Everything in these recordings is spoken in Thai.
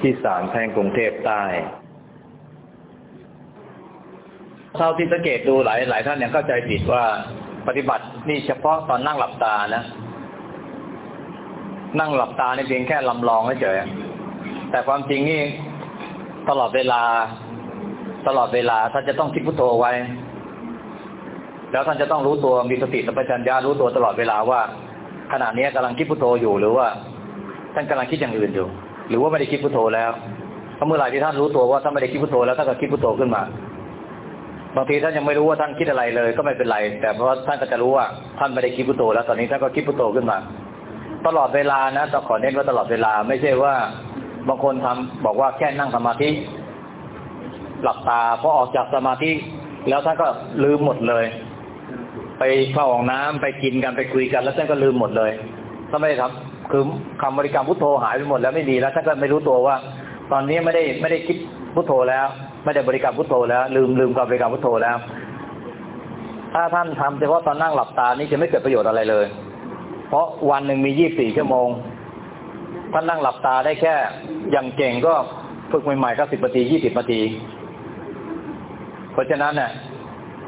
ที่ศาลแพ่งกรุงเทพใต้เท่าที่สังเกตดูหลายหลายท่านยังเข้าใจผิดว่าปฏิบัตินี่เฉพาะตอนนั่งหลับตานะ นั่งหลับตาในเพียงแค่ลำลองเฉยแต่ความจริงนี่ตลอดเวลา ตลอดเวลาท่านจะต้องคิดพุทโธไว้ แล้วท่านจะต้องรู้ตัวมีสติสัมปชัญญะรู้ตัวตลอดเวลาว่าขณะนี้กำลังคิดพุทโธอยู่หรือว่าท่านกำลังคิดอย่างอื่นอยู่ หรือว่าไม่ได้คิดพุทโธแล้วเพราเมื่อไหร่ที่ท่านรู้ตัวว่าท่านไม่ได้คิดพุทโธแล้วท่านก็คิดพุทโธขึ้นมา บางทีท่านยังไม่รู้ว่าท่านคิดอะไรเลย ก็ไม่เป็นไร แต่เพราะท่านก็จะรู้ว่าท่านไม่ได้คิดพุทโธแล้วตอนนี้ท่านก็คิดพุทโธขึ้นมา ตลอดเวลานะต้องขอเน้นว่าตลอดเวลา ไม่ใช่ว่าบางคนทำบอกว่าแค่นั่งสมาธิหลับตาพอออกจากสมาธิแล้วท่านก็ลืมหมดเลย ไปเข้าห้องน้ำไปกินกันไปคุยกัน แล้วท่านก็ลืมหมดเลยท่านไม่ได้ทำ คือคำบริกรรมพุทโธหายไปหมดแล้วไม่มีแล้วท่านก็ไม่รู้ตัวว่า ตอนนี้ไม่ได้ไม่ได้คิดพุทโธแล้ว ไม่ได้บริกรรมพุทโธแล้ว ลืมลืมการบริกรรมพุทโธแล้ว ถ้าท่านทำเฉพาะตอนนั่งหลับตานี่จะไม่เกิดประโยชน์อะไรเลย เพราะวันหนึ่งมียี่บสี่ชั่วโมงท่านนั่งหลับตาได้แค่ อย่างเก่งก็ฝึกใหม่ๆก็สิบนาทียี่สิบนาที เพราะฉะนั้นเนี่ย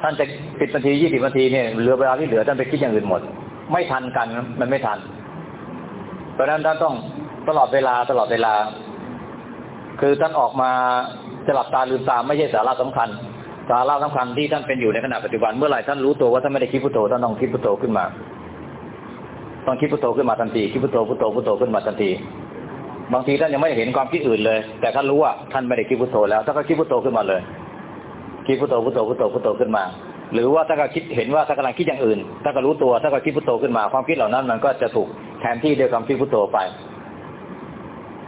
ท่านจะสิบนาทียี่สิบนาทีเนี่ยเหลือเวลาที่เหลือท่านไปคิดอย่างอื่นหมด ไม่ทันกันมันไม่ทัน เพราะฉะนั้นท่านต้องตลอดเวลาตลอดเวลา คือท่านออกมาจะหลับตาลืมตาไม่ใช่สาระสำคัญ สาระสำคัญที่ท่านเป็นอยู่ในขณะปัจจุบันเมื่อไหร่ท่านรู้ตัวว่าท่านไม่ได้คิดพุทโธท่านต้องคิดพุทโธขึ้นมา ต้องคิดพุทโธขึ้นมาทันทีคิดพุทโธพุทโธพุทโธขึ้นมาทันทีบางทีท่านยังไม่เห็นความคิดอื่นเลย แต่ท่านรู้ว่าท่านไม่ได้คิดพุทโธแล้วท่านก็คิดพุทโธขึ้นมาเลยคิดพุทโธพุทโธพุทโธพุทโธขึ้นมา หรือว่าถ้าก็คิดเห็นว่าถ้ากำลังคิดอย่างอื่น ถ้าก็รู้ตัวถ้าก็คิดพุทโธขึ้นมา ความคิดเหล่านั้นมันก็จะถูกแทนที่ด้วยความคิดพุทโธไป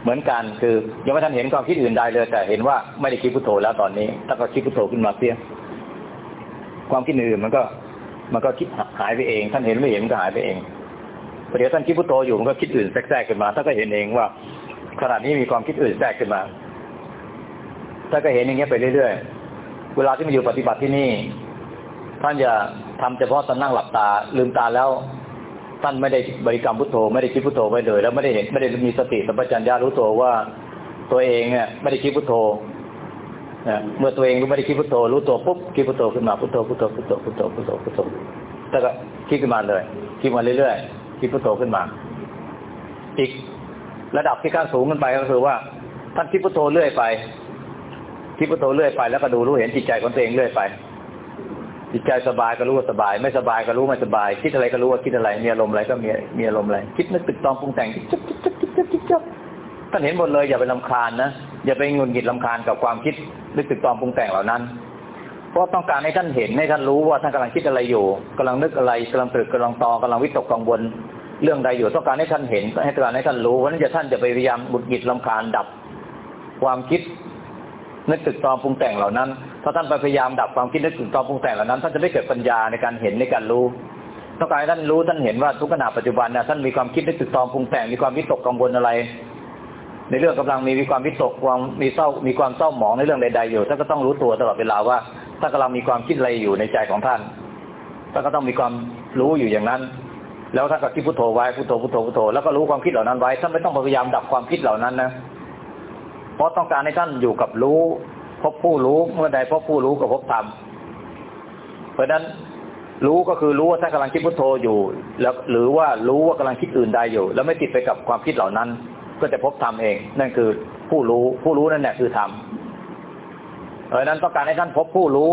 เหมือนกันคือยังไม่ทันเห็นความคิดอื่นใดเลย แต่เห็นว่าไม่ได้คิดพุทโธแล้วตอนนี้ ถ้าก็คิดพุทโธขึ้นมาเพียความคิดอื่นมันก็ มันก็คิดหายไปเอง ท่านเห็นไม่เห็นมันก็หายไปเองเดี๋ยวท่านคิดพุทโธอยู่มันก็คิดอื่นแทรกขึ้นมาท่านก็เห็นเองว่าขณะนี้มีความคิดอื่นแทรกขึ้นมาท่านก็เห็นอย่างเงี้ยไปเรื่อยๆ เวลาที่มาอยู่ปฏิบัติที่นี่ ท่านอย่าทำเฉพาะตอนนั่งหลับตา ลืมตาแล้วท่านไม่ได้บริกรรมพุทโธไม่ได้คิดพุทโธไว้เลย แล้วไม่ได้เห็นไม่ได้มีสติสัมปชัญญะรู้ตัวว่าตัวเองเนี่ยไม่ได้คิดพุทโธเมื่อตัวเองไม่ได้คิดพุทโธรู้ตัวปุ๊บคิดพุทโธขึ้นมาพุทโธพุทโธพุทโธพุทโธพุทโธพุทโธแล้วก็คิดขึ้นมาเลยคิดมาเรื่อยๆคิดพุทโธขึ้นมา อีกระดับที่ขั้นสูงขึ้นไปก็คือว่า ท่านคิดพุทโธเรื่อยไปคิดพุทโธเรื่อยไปแล้วก็ดูรู้เห็นจิตใจของตัวเองเรื่อยไป จิตใจสบายก็รู้ว่าสบาย ไม่สบายก็รู้ไม่สบาย คิดอะไรก็รู้ว่าคิดอะไรมีอารมณ์อะไรก็มีมีอารมณ์อะไรคิดนึกตึกตองปรุงแต่งจิ๊บจิ๊บจิ๊บจิ๊บจิ๊บจิ๊บท่านเห็นหมดเลยอย่าไปลำคาญนะอย่าไปงุนงิดลำคาญกับความคิดนึกตึกตองปรุงแต่งเหล่านั้น เพราะต้องการให้ท่านเห็นให้ท่านรู้ว่าท่านกำลังคิดอะไรอยู่กำลังนึกอะไรกำลังตรึกกำลังตองกำลังวิตกกังวลเรื่องใดอยู่ต้องการให้ท่านเห็นให้ต้องการให้ท่านรู้เพราะนั้นจะท่านจะไปพยายามบุดหงิดลำคาญดับ ความคิดนึกตึกตองปรุงแต่งเหล่านั้น ถ้าท่านไปพยายามดับความคิดนึกตึกตองปรุงแต่งเหล่านั้นท่านจะไม่เกิดปัญญาในการเห็นในการรู้ต้องการให้ท่านรู้ท่านเห็นว่าทุกขณะปัจจุบันนะท่านมีความคิดนึกตึกตองปรุงแต่งมีความวิตกกังวลอะไร ในเรื่องกำลังมีมีความวิตกความมีเศร้ามีความเศร้าหมองในเรื่องใด ๆ อยู่ท่านก็ต้องรู้ตัวตลอดเวลาว่าท่านกำลังมีความคิดอะไรอยู่ในใจของท่านท่านก็ต้องมีความรู้อยู่อย่างนั้น แล้วท่านก็คิดพุทโธไว้พุทโธพุทโธพุทโธแล้วก็รู้ความคิดเหล่านั้นไว้ท่านไม่ต้องพยายามดับความคิดเหล่านั้นนะเพราะต้องการให้ท่านอยู่กับรู้ พบผู้รู้เมื่อใดพบผู้รู้ก็พบธรรมเพราะนั้นรู้ก็คือรู้ว่าท่านกำลังคิดพุทโธอยู่ แล้วหรือว่ารู้ว่ากำลังคิดอื่นใดอยู่ แล้วไม่ติดไปกับความคิดเหล่านั้น ก็จะพบธรรมเอง นั่นคือผู้รู้ผู้รู้นั่นแหละคือธรรมเพราะนั้นต้องการให้ท่านพบผู้รู้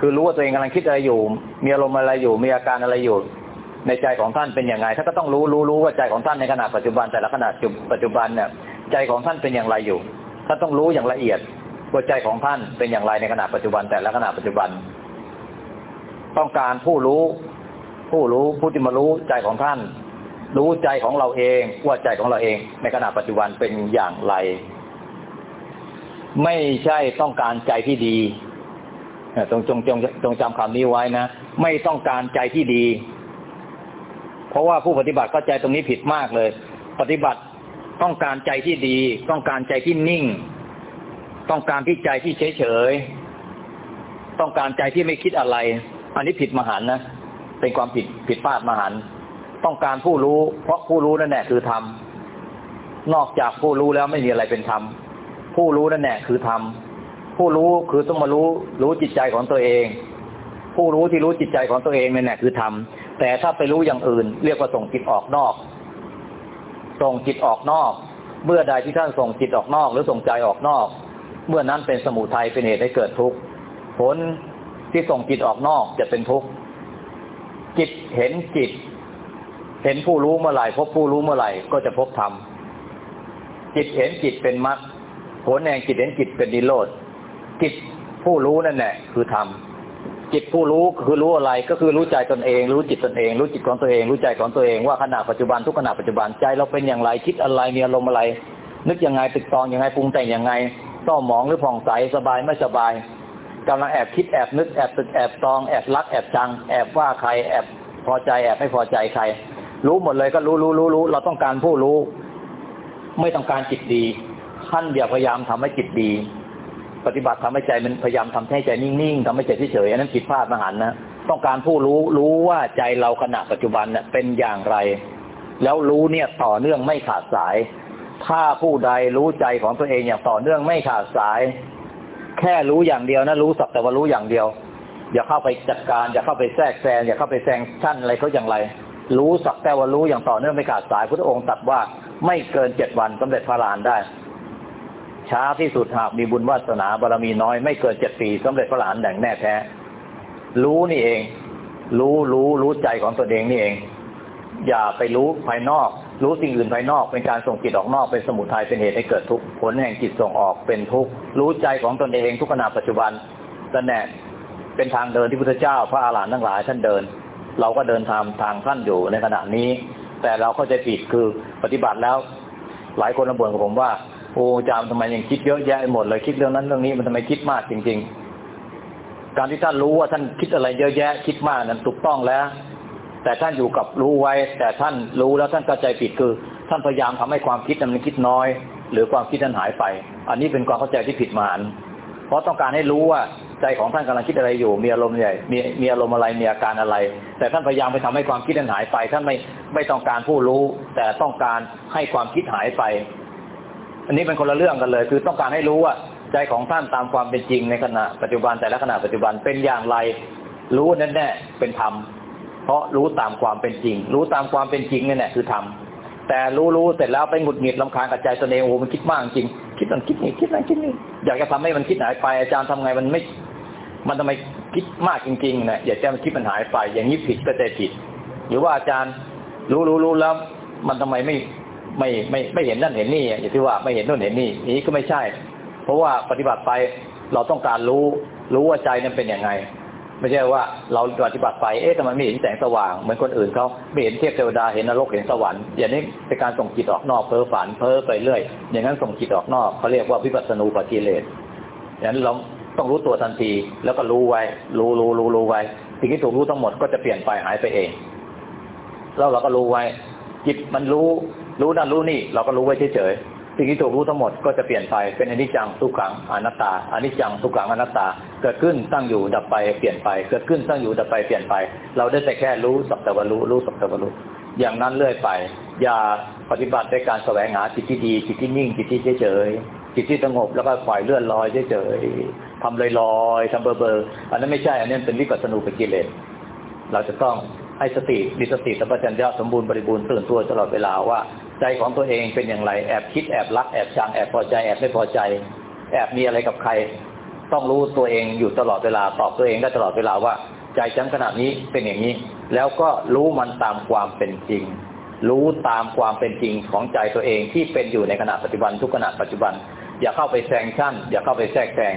คือรู้ว่าตัวเองกำลังคิดอะไรอยู่ มีอารมณ์อะไรอยู่ มีอาการอะไรอยู่ ในใจของท่านเป็นอย่างไรท่านก็ต้องรู้รู้รู้ว่าใจของท่านในขณะปัจจุบันแต่ละขณะปัจจุบันเนี่ยใจของท่านเป็นอย่างไรอยู่ท่านต้องรู้อย่างละเอียด ว่าใจของท่านเป็นอย่างไรในขณะปัจจุบันแต่ละขณะปัจจุบัน ต้องการผู้รู้ ผู้รู้ผู้ที่มารู้ใจของท่าน รู้ใจของเราเองว่าใจของเราเอง ในขณะปัจจุบันเป็นอย่างไร ไม่ใช่ต้องการใจที่ดีจงจงจงจงจำคำนี้ไว้นะไม่ต้องการใจที่ดี เพราะว่าผู้ปฏิบัติเข้าใจตรงนี้ผิดมากเลย ปฏิบัติต้องการใจที่ดี ต้องการใจที่นิ่ง ต้องการที่ใจที่เฉยเฉยต้องการใจที่ไม่คิดอะไร อันนี้ผิดมหันนะเป็นความผิดผิดพลาดมหันต้องการผู้รู้ เพราะผู้รู้นั่นแหละคือธรรมนอกจากผู้รู้แล้วไม่มีอะไรเป็นธรรมผู้รู้นั่นแหละคือธรรมผู้รู้คือต้องมารู้รู้จิตใจของตัวเอง ผู้รู้ที่รู้จิตใจของตัวเองนั่นแหละคือธรรมแต่ถ้าไปรู้อย่างอื่น เรียกว่าส่งจิตออกนอก ส่งจิตออกนอก เมื่อใดที่ท่านส่งจิตออกนอก หรือส่งใจออกนอก เมื่อนั้นเป็นสมุทัยเป็นเหตุให้เกิดทุกข์ผลที่ส่งจิตออกนอกจะเป็นทุกข์จิตเห็นจิต เห็นผู้รู้เมื่อไหร่พบผู้รู้เมื่อไหร่ก็จะพบธรรมจิตเห็นจิตเป็นมรรคผลแห่งจิตเห็นจิตเป็นนิโรธจิตผู้รู้นั่นแหละคือธรรมจิตผู้รู้คือรู้อะไรก็คือรู้ใจตนเอง รู้จิตตนเอง รู้จิตของตัวเอง รู้ใจของตัวเองว่าขณะปัจจุบันทุกขณะปัจจุบันใจเราเป็นอย่างไรคิดอะไรมีอารมณ์อะไร นึกยังไงตึกตองยังไงปรุงแต่งยังไง เศร้าหมองหรือผ่องใสสบายไม่สบายกำลังแอบคิดแอบนึกแอบตึกแอบตองแอบรักแอบจัง แอบว่าใคร แอบพอใจแอบไม่พอใจใคร รู้หมดเลยก็รู้รู้รู้รู้เราต้องการผู้รู้ ไม่ต้องการจิตดีท่านอย่าพยายามทำให้จิตดี ปฏิบัติทำให้ใจมันพยายามทำให้ใจนิ่งๆทำให้ใจเฉยๆอันนั้นผิดพลาดมหันนะต้องการผู้รู้รู้ว่าใจเราขณะปัจจุบันเนี่ยเป็นอย่างไร แล้วรู้เนี่ยต่อเนื่องไม่ขาดสาย ถ้าผู้ใดรู้ใจของตัวเองอย่างต่อเนื่องไม่ขาดสาย แค่รู้อย่างเดียวนะรู้สักแต่ว่ารู้อย่างเดียว อย่าเข้าไปจัดการอย่าเข้าไปแทรกแซงอย่าเข้าไปแซงชั่นอะไรเขาอย่างไร รู้สักแต่ว่ารู้อย่างต่อเนื่องไม่ขาดสายพระองค์ตรัสว่าไม่เกินเจ็ดวันสำเร็จพระลานได้ ช้าที่สุดหากมีบุญวาสนาบารมีน้อยไม่เกินเจ็ดปีสำเร็จพระลานแด่งแน่แท้ รู้นี่เอง รู้รู้รู้ใจของตัวเองนี่เอง อย่าไปรู้ภายนอก รู้สิ่งอื่นภายนอกเป็นการส่งจิตออกนอกเป็นสมุทัยเป็นเหตุให้เกิดทุกข์ผลแห่งจิตส่งออกเป็นทุกข์รู้ใจของตนเองทุกขณะปัจจุบันนั่นแน่เป็นทางเดินที่พุทธเจ้าพระอาหารหันต์ทั้งหลายท่านเดิน เราก็เดินทางทางท่านอยู่ในขณะนี้ แต่เราเข้าใจผิดคือปฏิบัติแล้ว หลายคนระบ่นกับผมว่าโอ้จารย์ทำไมยังคิดเยอะแยะหมดเลยคิดเรื่องนั้นเรื่องนี้มันทำไมคิดมากจริง ๆ การที่ท่านรู้ว่าท่านคิดอะไรเยอะแยะคิดมากนั้นถูกต้องแล้ว แต่ท่านอยู่กับรู้ไว้ แต่ท่านรู้แล้วท่านเข้าใจผิดคือ ท่านพยายามทำให้ความคิดนั้นมันคิดน้อย หรือความคิดนั้นหายไป อันนี้เป็นความเข้าใจที่ผิดมหันเพราะต้องการให้รู้ว่าใจของท่านกำลังคิดอะไรอยู่ มีอารมณ์ใหญ่มีมีอารมณ์อะไรมีอาการอะไร แต่ท่านพยายามไปทำให้ความคิดนั้นหายไป ท่านไม่ไม่ต้องการผู้รู้ แต่ต้องการให้ความคิดหายไป อันนี้เป็นคนละเรื่องกันเลย คือต้องการให้รู้ว่าใจของท่านตามความเป็นจริงในขณะปัจจุบันแต่ละขณะปัจจุบันเป็นอย่างไร รู้แน่แน่เป็นธรรม เพราะรู้ตามความเป็นจริง รู้ตามความเป็นจริงนี่แหละคือธรรมแต่รู้รู้เสร็จแล้วไปหงุดหงิดลำคาญกับใจตนเองโอ้มันคิดมากจริง คิดนั่นคิดนี่คิดนั่นคิดนี่อยากจะทำให้มันคิดหายไปอาจารย์ทำไงมันไม่ มันทำไมคิดมากจริงๆนะอยากจะมันคิดมันหายไปอย่างนี้ผิดก็ใจผิด หรือว่าอาจารย์รู้รู้รู้แล้ว มันทำไมไม่ไม่ไม่ไม่เห็นนั่นเห็นนี่อย่างที่ว่าไม่เห็นนู่นเห็นนี่นี้ก็ไม่ใช่ เพราะว่าปฏิบัติไปเราต้องการรู้รู้ว่าใจนั้นเป็นยังไง ไม่ใช่ว่าเราปฏิบัติไป เอ๊ะทำไมไม่เห็นแสงสว่างเหมือนคนอื่นเขาไม่เห็นเทพเทวดาเห็นนรกเห็นสวรรค์อย่างนี้เป็นการส่งจิตออกนอกเพ้อฝันเพ้อไปเรื่อย อย่างนั้นส่งจิตออกนอกเขาเรียกว่าวิปัสสนูปกิเลสอย่างนั้นเราต้องรู้ตัวทันทีแล้วก็รู้ไว้ รู้รู้รู้รู้ไว้สิ่งที่ถูกรู้ทั้งหมดก็จะเปลี่ยนไปหายไปเอง แล้วเราก็รู้ไว้ จิตมันรู้ รู้นั่นรู้นี่ เราก็รู้ไว้เฉยๆ สิ่งที่ถูกรู้ทั้งหมดก็จะเปลี่ยนไปเป็นอนิจจังทุกขังอนัตตาอนิจจังทุกขังอนัตตา เกิดขึ้นตั้งอยู่ดับไปเปลี่ยนไป เกิดขึ้นตั้งอยู่ดับไปเปลี่ยนไป เราได้แต่แค่รู้สักแต่ว่ารู้รู้สักแต่ว่ารู้อย่างนั้นเรื่อยไป อย่าปฏิบัติด้วยการแสวงหาจิตที่ดีจิตที่นิ่งจิตที่เฉยจิตที่สงบแล้วก็ปล่อยเลื่อนลอยเฉยๆทำลอยๆทำเบอร์เบอร์อันนั้นไม่ใช่ อันนี้เป็นวิปัสสนูปกิเลสเราจะต้องให้สติมีสติสัมปชัญญะสมบูรณ์บริบูรณ์ตื่นตัวตลอดเวลาว่า ใจของตัวเองเป็นอย่างไร แอบคิดแอบรักแอบชังแอบพอใจแอบไม่พอใจ แอบมีอะไรกับใคร ต้องรู้ตัวเองอยู่ตลอดเวลาตอบตัวเองได้ตลอดเวลาว่า ใจฉันขณะนี้เป็นอย่างนี้ แล้วก็รู้มันตามความเป็นจริง รู้ตามความเป็นจริงของใจตัวเองที่เป็นอยู่ในขณะปัจจุบันทุกขณะปัจจุบัน อย่าเข้าไปแซงชั่น อย่าเข้าไปแทรกแซง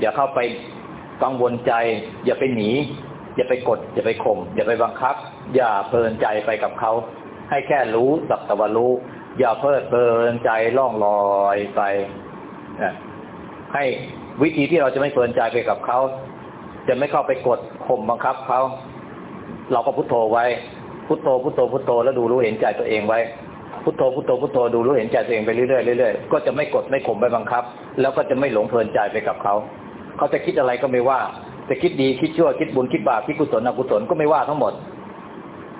อย่าเข้าไปกังวลใจ อย่าไปหนี อย่าไปกด อย่าไปข่มอย่าไปบังคับ อย่าเพลินใจไปกับเขา ให้แค่รู้สักตะวันรู้ อย่าเพลิดเพลินใจล่องลอยไปให้วิธีที่เราจะไม่เพลินใจไปกับเขาจะไม่เข้าไปกดข่มบังคับเขาเราก็พุโทโธไว้ พุโทโธพุโทโธพุโทโธแล้วดูรู้เห็นใจตัวเองไว้ พุโทโธพุโทโธพุโทโธดูรู้เห็นใจตัวเองไปเรื่อยๆเรื่อยๆก็จะไม่กดไม่ข่มไปบังคับ แล้วก็จะไม่หลงเพลินใจไปกับเขาเขาจะคิดอะไรก็ไม่ว่า จะคิดดีคิดชั่วคิดบุญคิดบาปคิดกุศลอกุศลก็ไม่ว่าทั้งหมด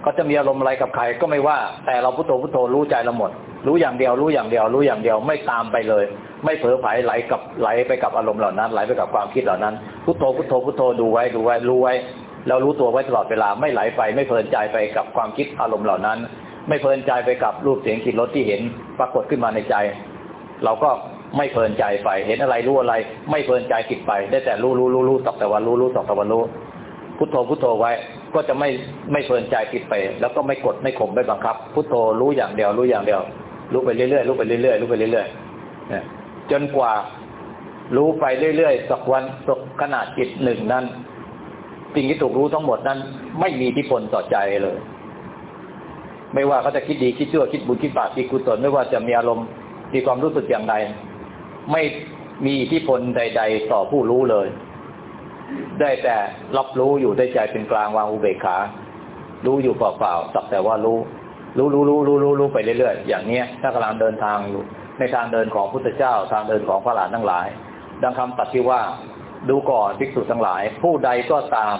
เขาจะมีอารมณ์อะไรกับใครก็ไม่ว่า แต่เราพุทโธพุทโธรู้ใจเราหมด รู้อย่างเดียวรู้อย่างเดียว รู้อย่างเดียวไม่ตามไปเลย ไม่เผลอไผไหลกับไหลไปกับอารมณ์เหล่านั้น ไหลไปกับความคิดเหล่านั้นพุทโธพุทโธพุทโธดูไว้ดูไว้รู้ไว้แล้วรู้ตัวไว้ตลอดเวลาไม่ไหลไปไม่เพลินใจไปกับความคิดอารมณ์เหล่านั้น ไม่เพลินใจไปกับรูปเสียงกลิ่นรสที่เห็นปรากฏขึ้นมาในใจ เราก็ไม่เพลินใจไป เห็นอะไรรู้อะไร ไม่เพลินใจติดไป ได้แต่รู้รู้รู้รู้สักแต่วันรู้รู้สักแต่วันรู้พุทโธพุทโธไว้ ก็จะไม่ไม่เพลินใจติดไป แล้วก็ไม่กดไม่ข่มไม่บังคับพุทโธรู้อย่างเดียว รู้อย่างเดียว รู้ไปเรื่อยๆรู้ไปเรื่อยๆรู้ไปเรื่อยๆจนกว่ารู้ไปเรื่อยๆสักวันสักขนาดจิตหนึ่งนั้นสิ่งที่ถูกรู้ทั้งหมดนั้น ไม่มีทธิพลต่อใจเลย ไม่ว่าเขาจะคิดดีคิดชั่วคิดบุญคิดบาปคิดกุศลไม่ว่าจะมีอารมณ์มีความรู้สึกอย่างใดไม่มีทธิพลใด ๆ ต่อผู้รู้เลย ได้แต่รับรู้อยู่ได้ใจเป็นกลางวางอุเบกขา รู้อยู่เปล่าๆสักแต่ว่ารู้ รู้รู้รู้รู้รู้รู้ไปเรื่อยๆอย่างเนี้ยถ้ากำลังเดินทางอยู่ ในทางเดินของพุทธเจ้าทางเดินของพระหลานทั้งหลาย ดังคำตัดที่ว่าดูก่อนภิกษุทั้งหลาย ผู้ใดก็ตาม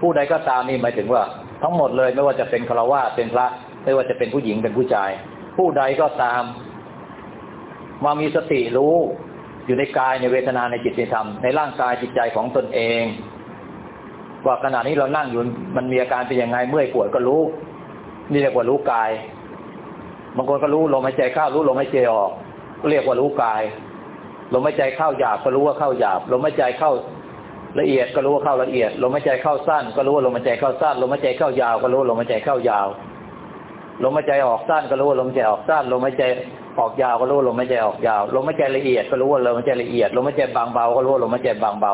ผู้ใดก็ตามนี่หมายถึงว่า ทั้งหมดเลยไม่ว่าจะเป็นฆราวาสเป็นพระ ไม่ว่าจะเป็นผู้หญิงเป็นผู้ชาย ผู้ใดก็ตาม มามีสติรู้ อยู่ในกายในเวทนาในจิตในธรรมในร่างกายจิตใจของตนเอง ว่าขณะนี้เรานั่งอยู่มันมีอาการเป็นยังไงเมื่อยปวดก็รู้ นี่เรียกว่ารู้กายบางคนก็รู้ลมหายใจเข้ารู้ลมหายใจออกก็เรียกว่ารู้กายลมหายใจเข้าหยาบก็รู้ว่าเข้าหยาบลมหายใจเข้าละเอียดก็รู้ว่าเข้าละเอียดลมหายใจเข้าสั้น ก็รู้ว่าลมหายใจเข้าสั้นลมหายใจเข้ายาวก็รู้ว่าลมหายใจเข้ายาว ลมหายใจออกสั้นก็รู้ว่าลมหายใจออกสั้นลมหายใจออกยาวก็รู้ว่าลมหายใจออกยาวลมหายใจละเอียดก็รู้ว่าลมหายใจละเอียดลมหายใจบางเบาก็รู้ว่าลมหายใจบางเบา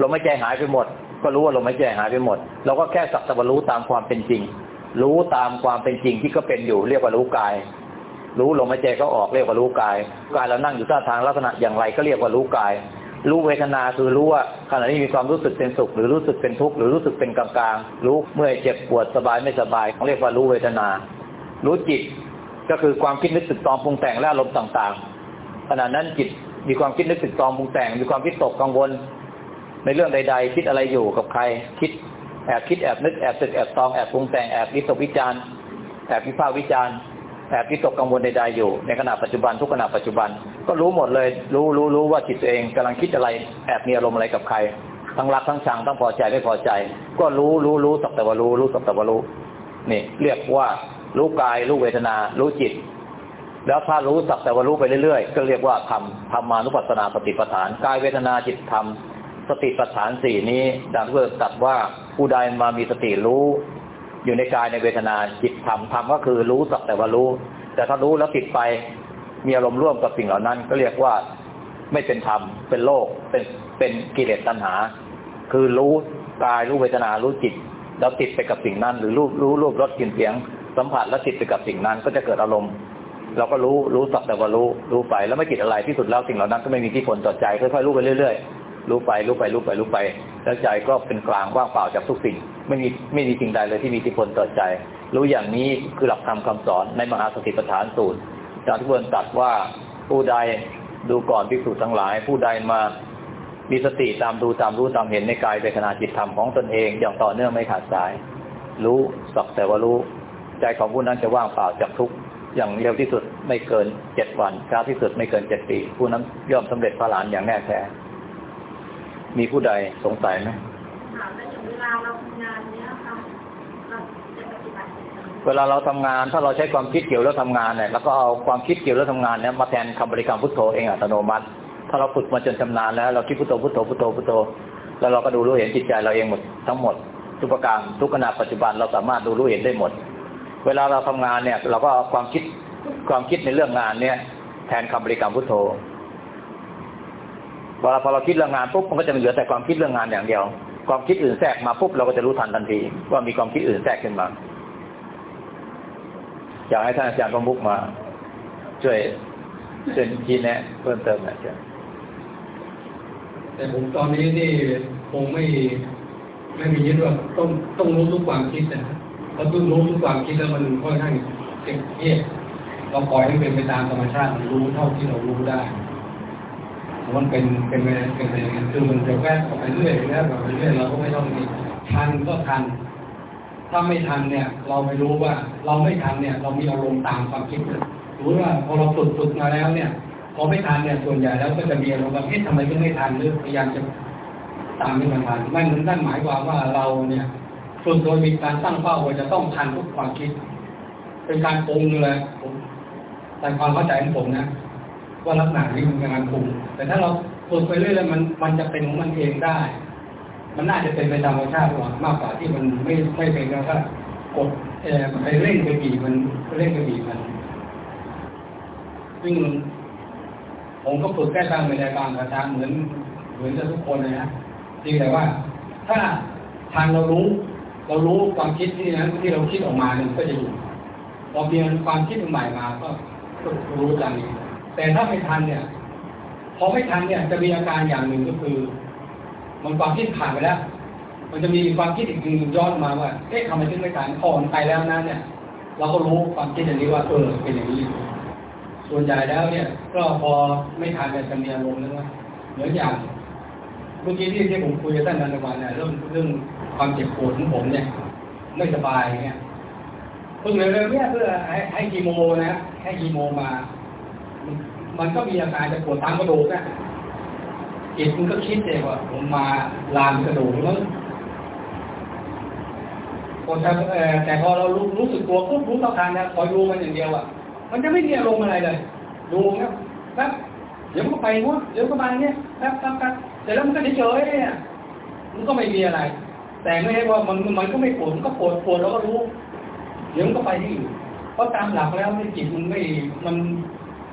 ลมหายใจหายไปหมด ก็รู้ว่าลมหายใจหายไปหมด เราก็แค่สักแต่ว่ารู้ตามความเป็นจริง รู้ตามความเป็นจริงที่ก็เป็นอยู่เรียกว่ารู้กาย รู้ลมหายใจก็ออกเรียกว่ารู้กายกายเรานั่งอยู่ท่าทางลักษณะอย่างไรก็เรียกว่ารู้กาย รู้เวทนาคือรู้ว่าขณะนี้มีความรู้สึกเป็นสุข หรือรู้สึกเป็นทุกข์หรือรู้สึกเป็นกลางๆรู้เมื่อเจ็บปวดสบายไม่สบายเขาเรียกว่ารู้เวทนา รู้จิตก็คือความคิดนึกสึกตอมปรุงแต่งและอารมณ์ต่างๆขณะนั้นจิตมีความคิดนึกสึกตอมปรุงแต่ง มีความคิดตกกังวล ในเรื่องใด ๆ คิดอะไรอยู่กับใคร คิดแอบคิดแอบนึกแอบสึกแอบตองแอบปรุงแต่งแอบวิตกวิจาร์แอบวิพากษ์วิจารณ์แอบวิตกกังวลใดๆอยู่ ในขณะปัจจุบันทุกขณะปัจจุบันก็รู้หมดเลย รู้รู้รู้ว่าจิตตัวเองกำลังคิดอะไรแอบมีอารมณ์อะไรกับใครทั้งรักทั้งชังทั้งพอใจไม่พอใจ ก็รู้รู้รู้สักแต่ว่ารู้รู้สักแต่ว่ารู้นี่ เรียกว่า รู้กาย รู้เวทนา รู้จิต แล้วถ้ารู้สักแต่ว่ารู้ไปเรื่อยๆ ก็เรียกว่าทำทำมานุปัสสนาปฏิปทานกายเวทนาจิตธรรมสติปัฏฐานสี่นี้ดังเพื่อตัดว่าผู้ใดมามีสติรู้อยู่ในกายในเวทนาจิตธรรมธรรมก็คือรู้สักแต่ว่ารู้ แต่ถ้ารู้แล้วติดไปมีอารมณ์ร่วมกับสิ่งเหล่านั้น ก็เรียกว่าไม่เป็นธรรมเป็นโลกเป็นเป็นกิเลสตัณหา คือรู้กายรู้เวทนารู้จิต แล้วติดไปกับสิ่งนั้น หรือรู้รู้รูปรสกลิ่นเสียง สัมผัสแล้วติดไปกับสิ่งนั้นก็จะเกิดอารมณ์ เราก็รู้รู้สักแต่ว่ารู้รู้ไปแล้วไม่ติดอะไรที่สุดแล้วสิ่งเหล่านั้นก็ไม่มีที่ผลต่อใจค่อยๆรู้ไปเรื่อยๆรู้ไปรู้ไปรู้ไปรู้ไป แล้วใจก็เป็นกลางว่างเปล่าจากทุกสิ่ง ไม่มีไม่มีสิ่งใดเลยที่มีทธิพลต่อใจ รู้อย่างนี้คือหลักธรรมคาสอนในมหาสติปัฏฐานสูตรจารย์ทุบนตัดว่าผู้ใดดูก่อนภิกษุทั้งหลาย ผู้ใดมามีสติตามดูตามรู้ตามเห็นในกายเวทนาจิตธรรมของตนเอง อย่างต่อเนื่องไม่ขาดสาย รู้สักแต่ว่ารู้ ใจของผู้นั้นจะว่างเปล่าจากทุกอย่างเร็วที่สุดไม่เกินเจ็ดวันช้าที่สุดไม่เกินเจ็ดปีผู้นั้นย่อมสำเร็จพระหลานอย่างแน่แท้ มีผู้ใดสงสัยไหมเวลาเราทำงานเนี้ยค่ะเวลาเราทำงานถ้าเราใช้ความคิดเกี่ยวแล้วทำงานเนี่ยแล้วก็เอาความคิดเกี่ยวแล้วทำงานเนี่ยมาแทนคำบริกรรมพุทโธเองอัตโนมัติ ถ้าเราฝึกมาจนชานาญแล้ว เราคิดพุทโธพุทโธพุทโธพุทโธ แล้วเราก็ดูรู้เห็นจิตใจเราเองหมดทั้งหมดทุกประการทุกขณะปัจจุบันเราสามารถดูรู้เห็นได้หมด เวลาเราทำงานเนี่ย เราก็เอาความคิดความคิดในเรื่องงานเนี่ย แทนคำบริกรรมพุทโธเวลาพอเราคิดเรื่องงานปุ๊บมันก็จะเหลือแต่ความคิดเรื่องงานอย่างเดียว ความคิดอื่นแทรกมาปุ๊บเราก็จะรู้ทันทันที ว่ามีความคิดอื่นแทรกขึ้นมาอยากให้ท่านอาจารย์ประมุกมา ช่วยเชิญชี้แนะเพิ่มเติมหน่อยเชิญแต่ผมตอนนี้นี่คงไม่ไม่มียึดว่าต้องต้องรู้ทุกความคิดนะ เราะต้องรู้ทุกความคิดแล้วมันค่อนข้างเก็บเงียบเราปล่อยให้เป็นไปตามธรรมชาติรู้เท่าที่เรารู้ได้มันเป็นเป็นไปเป็นอะไปคือมันจะแวบไปเรื่อยแวบไปเรื่อยเราก็ไม่ต้องมีทันก็ทัน ถ้าไม่ทันเนี่ย เราไม่รู้ว่า เราไม่ทันเนี่ย เรามีอารมณ์ตามความคิดรู้ว่าพอเราฝึกฝึกมาแล้วเนี่ยพอไม่ทันเนี่ยส่วนใหญ่แล้วก็จะมีอารมณ์ว่าเอ๊ะทำไมถึงไม่ทันหรือพยายามจะตามไม่ทันทันไม่นั่นหมายความว่าเราเนี่ย ฝึกโดยมีการตั้งเป้าว่าจะต้องทันทุกความคิด เป็นการปรุงเลยผมแต่ความเข้าใจของผมนะ ว่าลักษณะนี้มันเป็นการปรุงแต่ถ้าเราฝึกไปเรื่อยๆมันมันจะเป็นของมันเองได้ มันน่าจะเป็นไปตามธรรมชาติว่ามากกว่าที่มันไม่ไม่เป็นแล้วก็กดเออไปเร่งไปบีบมันเร่งไปบีบมันซึ่งผมก็ฝึกแก้ตามไปในบางกระทางเหมือน เหมือนจะทุกคนเลยนะจริงแต่ว่า ถ้าทางเรารู้ เรารู้ความคิดที่นั้นที่เราคิดออกมาเนี่ยก็จะอยู่พอเปลี่ยนความคิดใหม่มาก็รู้ตามนี้แต่ถ้าไม่ทันเนี่ย พอไม่ทันเนี่ย จะมีอาการอย่างหนึ่งก็คือ มันความคิดผ่านไปแล้ว มันจะมีความคิดอีกหนึ่งย้อนมาว่าเอ๊ะทำไมถึงไม่ทันพอมันไปแล้วนะเนี่ย เราก็รู้ความคิดอย่างนี้ว่าเออเป็นอย่างนี้ส่วนใหญ่แล้วเนี่ย ก็พอไม่ทันจะมีอารมณ์นึกว่าเหมือนอย่าง เมื่อกี้ที่ที่ผมคุยกับท่านนันทวันเนี่ยเรื่องเรื่องความเจ็บปวดของผมเนี่ย ไม่สบายเนี่ยเพิ่งเร็วๆเนี่ยเพื่อให้ให้คีโมนะให้คีโมมา มันก็มีอาการจะปวดตามกระดูกนะจิตมันก็คิดเลยว่า ผมมาลามกระดูกแล้วพอแต่เอ่อแต่พอเรารู้รู้สึกตัวปุ๊บรู้ต่อทานนะคอยดูมันอย่างเดียวอะ มันจะไม่มีอารมณ์อะไรเลย ดูครับแป๊บเดี๋ยวก็ไปวะเดี๋ยวก็มาเนี่ยแป๊บแป๊บแป๊บ แต่แล้วมันก็เฉยๆมันก็ไม่มีอะไร แต่ไม่ใช่ว่ามันมันก็ไม่ปวดมันก็ปวดปวดแล้วก็รู้ เดี๋ยวมันก็ไปที่อื่นเพราะตามหลักแล้วไม่จิตมันไม่มัน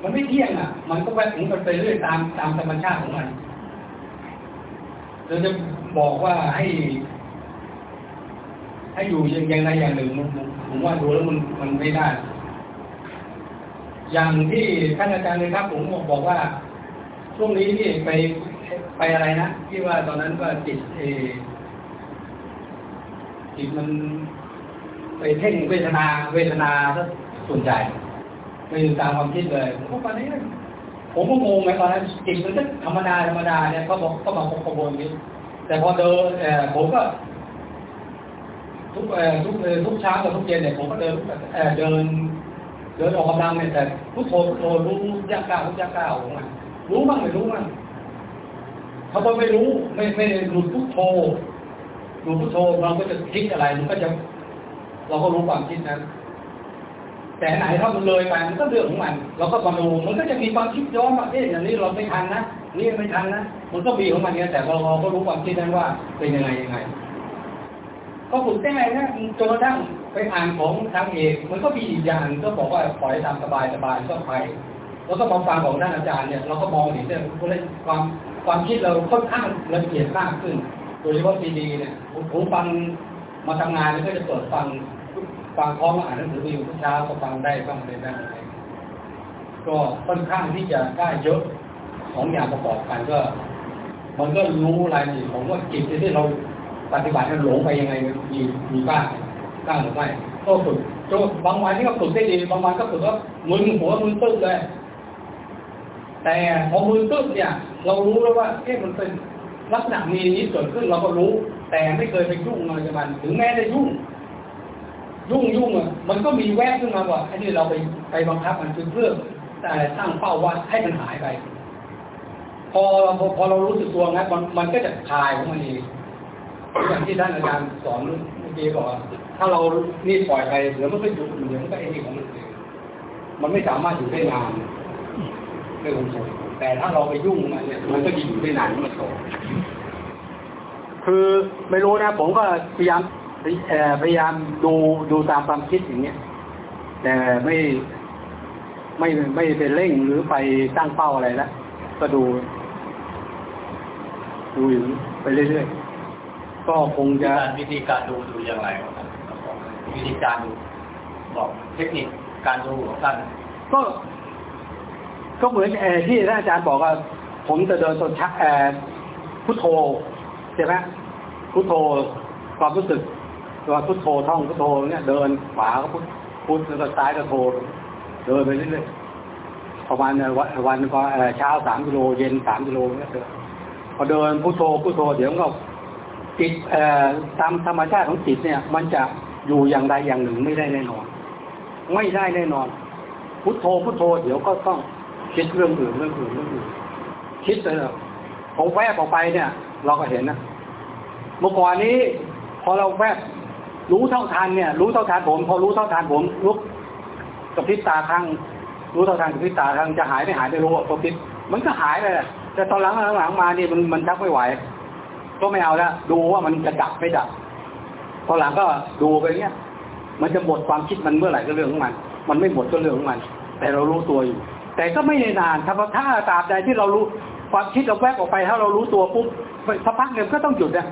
มันไม่เที่ยงอะ มันก็แวะถึงมันไปเรื่อยตามตามธรรมชาติของมันเราจะบอกว่าให้ ให้อยู่อย่างใดอย่างหนึ่งมผมผมว่าดูแล้วมันมันไม่ได้ อย่างที่ท่านอาจารย์เลยครับ ผมบอกว่า ช่วงนี้ที่ไป ไปอะไรนะที่ว่าตอนนั้นว่าจิตเอจิตมันไปเพ่งเวทนาเวทนาถ้าส่วนใหญ่ไม่อยู่ตามความคิดเลยผมก็ตอนนี้ผมก็งงไหมตอนนั้นจิตมันก็ธรรมดาธรรมดาเนี่ยก็บอกก็มาขบวนนี้ แต่พอเดินเออผมก็ทุกเออทุกเออทุกเช้ากับทุกเย็นเนี่ยผมก็เดินเออเดิน เดินออกกำลังเนี่ยแต่พุทโธพุทโธรู้ยากก้าวยากก้าวของมันรู้บ้างไม่รู้บ้าง เราไม่รู้ไม่ไม่ได้หลุดพุทโธหลุดพุทโธเราก็จะคิดอะไรมันก็จะ เราก็รู้ความคิดนั้นแต่ไหนถ้ามันเลยไปมันก็เรื่องของมัน เราก็มาดูมันก็จะมีความคิดย้อนว่าเอ๊ะอย่างนี้เราไม่ทันนะนี่ไม่ทันนะมันก็มีของมันเนี่ยแต่เราเราก็รู้ความคิดนั้นว่าเป็นยังไงยังไง ก็ฝึกได้ไงนะจนกระทั่งไปอ่านของทางเอกมันก็มีอีกอย่างก็บอกว่าปล่อยตามสบายสบายก็ไปแล้วก็มาฟังของท่านอาจารย์เนี่ยเราก็มองเห็นเนี่ยความ ความคิดเราค่อนข้างละเอียดมากขึ้น โดยเฉพาะซีดีเนี่ยผมผมฟังมาทำงานเนี่ยก็จะเปิดฟังฟังพร้อมอ่านหนังสือพิมพ์ทุกเช้าก็ฟังได้บ้างเลยได้อะไรก็ค่อนข้างที่จะได้เยอะของอย่างประกอบกันก็ มันก็รู้รายละเอียดของว่าจิตที่เราปฏิบัติมันหลงไปยังไงมีมีบ้างบ้างหรือไม่ก็ฝึกจนบางวันที่ก็ฝึกได้ดีบางวันก็ฝึกว่ามึนหัวมึนตึ๊บเลย แต่พอมึนตึ๊บเนี่ย เรารู้แล้วว่าเอ๊ะมันเป็นลักษณะมีนี้เกิดขึ้นเราก็รู้ แต่ไม่เคยไปยุ่งอะไรกับมันถึงแม้ได้ยุ่ง ยุ่งยุ่งอะมันก็มีแวบขึ้นมาว่าไอ้นี่เราไปไปบังคับมันคือเพื่อแต่ตั้งเป้าว่าให้มันหายไป พอพอพอเรารู้สึกตัวงั้นมันมันก็จะคลายของมันเองอย่างที่ท่านอาจารย์สอนเมื่อกี้บอกถ้าเรานี่ปล่อยไปเดี๋ยวมันก็หยุดเดี๋ยวมันก็เองของมันเองมันไม่สามารถอยู่ได้นาน ไม่คงทนแต่ถ้าเราไปยุ่งมันเนี่ยมันก็จะอยู่ได้นานมันโตคือไม่รู้นะ ผมก็พยายามเอ่อพยายามดูดูตามความคิดอย่างเงี้ย แต่ไม่ไม่ไม่ไปเร่งหรือไปตั้งเป้าอะไรแล้วก็ดู ดูอยู่ไปเรื่อยๆก็คงจะวิธีการดูดูอย่างไรครับวิธีการดูบอกเทคนิคการดูของท่านก็ ก็เหมือนเอที่ท่านอาจารย์บอกว่า ผมจะเดินตัวชักเออพุทโธใช่ไหมพุทโธความรู้สึกตัวพุทโธท่องพุทโธเนี่ยเดินขวาก็พุทพุทแล้วก็ซ้ายก็โธเดินไปเรื่อยๆประมาณวันวันก็เอ่อเช้าสามกิโลเย็นสามกิโลเนี่ยเดินพอเดินพุทโธพุทโธเดี๋ยวก็จิตเอ่อตามธรรมชาติของจิตเนี่ย มันจะอยู่อย่างใดอย่างหนึ่งไม่ได้แน่นอน ไม่ได้แน่นอน พุทโธพุทโธเดี๋ยวก็ต้อง คิดเรื่องอื่นเรื่องอื่นเรื่องอื่นคิดไปเลยผมแวบออกไปเนี่ย เราก็เห็นนะเมื่อก่อนนี้ พอเราแวบรู้เท่าทันเนี่ย รู้เท่าทันผม พอรู้เท่าทันผมลุกกระพริบตาครั้งรู้เท่าทันกระพริบตาครั้งจะหายไม่หายไม่รู้กระพริบมันก็หายไปแหละแต่ตอนหลังหลังมานี่มันมันชักไม่ไหวก็ไม่เอาแล้วดูว่ามันจะดับไม่ดับพอนหลังก็ดูไปเนี้ยมันจะหมดความคิดมันเมื่อไหร่ก็เรื่องของมัน มันไม่หมดก็เรื่องของมัน แต่เรารู้ตัวอยู่ แต่ก็ไม่นานถ้าถ้าตราบใดที่เรารู้ความคิดเราแวบออกไป ถ้าเรารู้ตัวปุ๊บสักพักหนึ่งก็ต้องหยุดนะ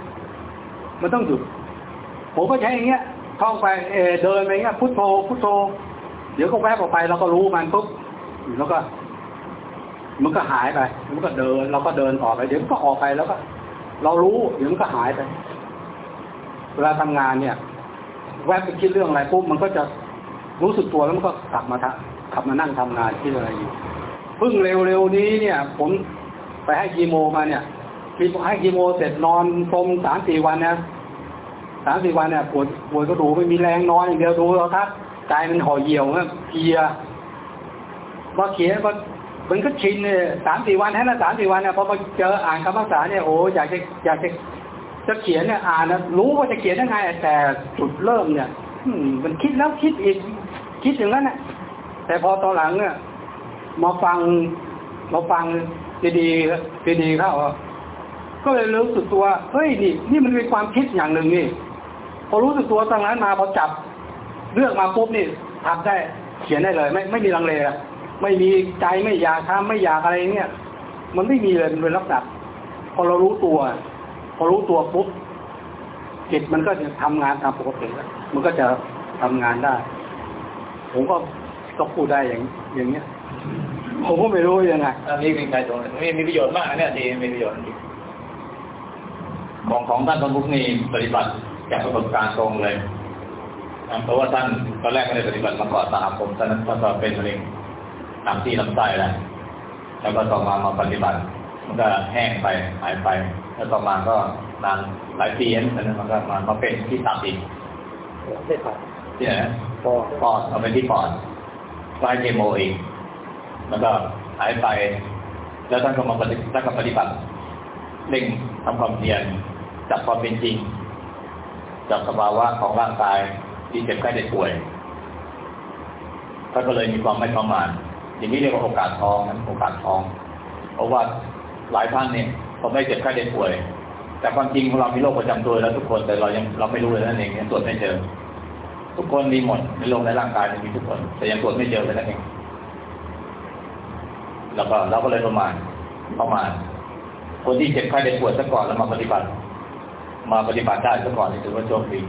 มันต้องหยุด ผมก็ใช้อย่างเงี้ยท่องไปเอเดินไปเงี้ยพุทโธพุทโธ เดี๋ยวก็แวบออกไปเราก็รู้มันปุ๊บแล้วก็ มันก็หายไป มันก็เดินเราก็เดินต่อไป เดี๋ยวก็ออกไปแล้วก็ เรารู้เดี๋ยวมันก็หายไป เวลาทำงานเนี่ย แวบไปคิดเรื่องอะไรปุ๊บมันก็จะรู้สึกตัวแล้วมันก็กลับมาทะ กลับมานั่งทำงานที่อะไรอยู่เพิ่งเร็วๆนี้เนี่ย ผมไปให้กีโมมาเนี่ยมีให้กีโมเสร็จนอนตมสามสี่วันนะสามสี่วันเนี่ยปวดปวดก็ดูไม่มีแรงนอนอย่างเดียวดูเราทักใจมันห่อเหี่ยวนะเพียมาเขียนมามันก็ชินเนี่ยสามสี่วันให้ละสามสี่วันเนี่ยพอมาเจออ่านคำภาษาเนี่ยโอ้อยากจะอยากจะจะเขียนเนี่ยอ่านนะรู้ว่าจะเขียนยังไงแต่จุดเริ่มเนี่ยมมันคิดแล้วคิดอีก คิดอย่างนั้นนะ แต่พอตอนหลังเนี่ยมาฟังมาฟังดีๆดีๆเข้าอก็เลยรู้สึกตัวเฮ้ยนี่นี่มันเป็นความคิดอย่างหนึ่งนี่ พอรู้สึกตัวตอนนั้นมาพอจับเลือกมาปุ๊บนี่ทำได้เขียนได้เลย ไม่ไม่มีลังเลอะไม่มีใจไม่อยากทำไม่อยากอะไรเงี้ยมันไม่มีเลยมันเป็นลักษณะพอเรารู้ตัว พอรู้ตัวปุ๊บจิตมันก็จะทำงานตามปกติแล้วมันก็จะทำงานได้ ผมก็ ก็พูดได้อย่างอย่างเงี้ยผมก็ไม่รู้ยังไงอันนี้มีใครตรงนี้มีประโยชน์มากนะเนี่ยดีมีประโยชน์จริงของของท่านสมบุกนี่ปฏิบัติจากประสบการณ์ตรงเลยนะเพราะว่าท่านตอนแรกไม่ได้ปฏิบัติมาก่อนสหคมตอนนั้นท่านก็เป็นมะเร็งตามที่ลำไส้แล้วแล้วก็ต่อมามาปฏิบัติมันก็แห้งไปหายไป แล้วต่อมาก็นานหลายปีนั้นมันก็มามาเป็นที่ตับอีกได้ครับที่ไหนนะพอปอดเอาไปที่ปอด ไฟเคโมอีกแล้วก็หายไป แล้วท่านก็มาปฏิท่านก็ปฏิบัติเร่งทำความเพียรจับความเป็นจริงจับสภาวะของร่างกายที่เจ็บไข้ได้ป่วยท่านก็เลยมีความไม่ประมาทอย่างนี้เรียกว่าโอกาสทองนะโอกาสทอง เพราะว่าหลายท่านเนี่ยเขาไม่เจ็บไข้ได้ป่วย แต่ความจริงของเรามีโรคประจำตัวแล้วทุกคนแต่เรายังเราไม่รู้เลยนั่นเองยังตรวจไม่เจอ ทุกคนมีหมดในโรคในร่างกายมีทุกคน แต่ยังตรวจไม่เจอเลยนั่นเองแล้วก็เราก็เลยประมาณประมาณคนที่เจ็บไข้ได้ป่วยซะก่อนแล้วมาปฏิบัติ มาปฏิบัติได้ซะก่อนถือว่าโชคดี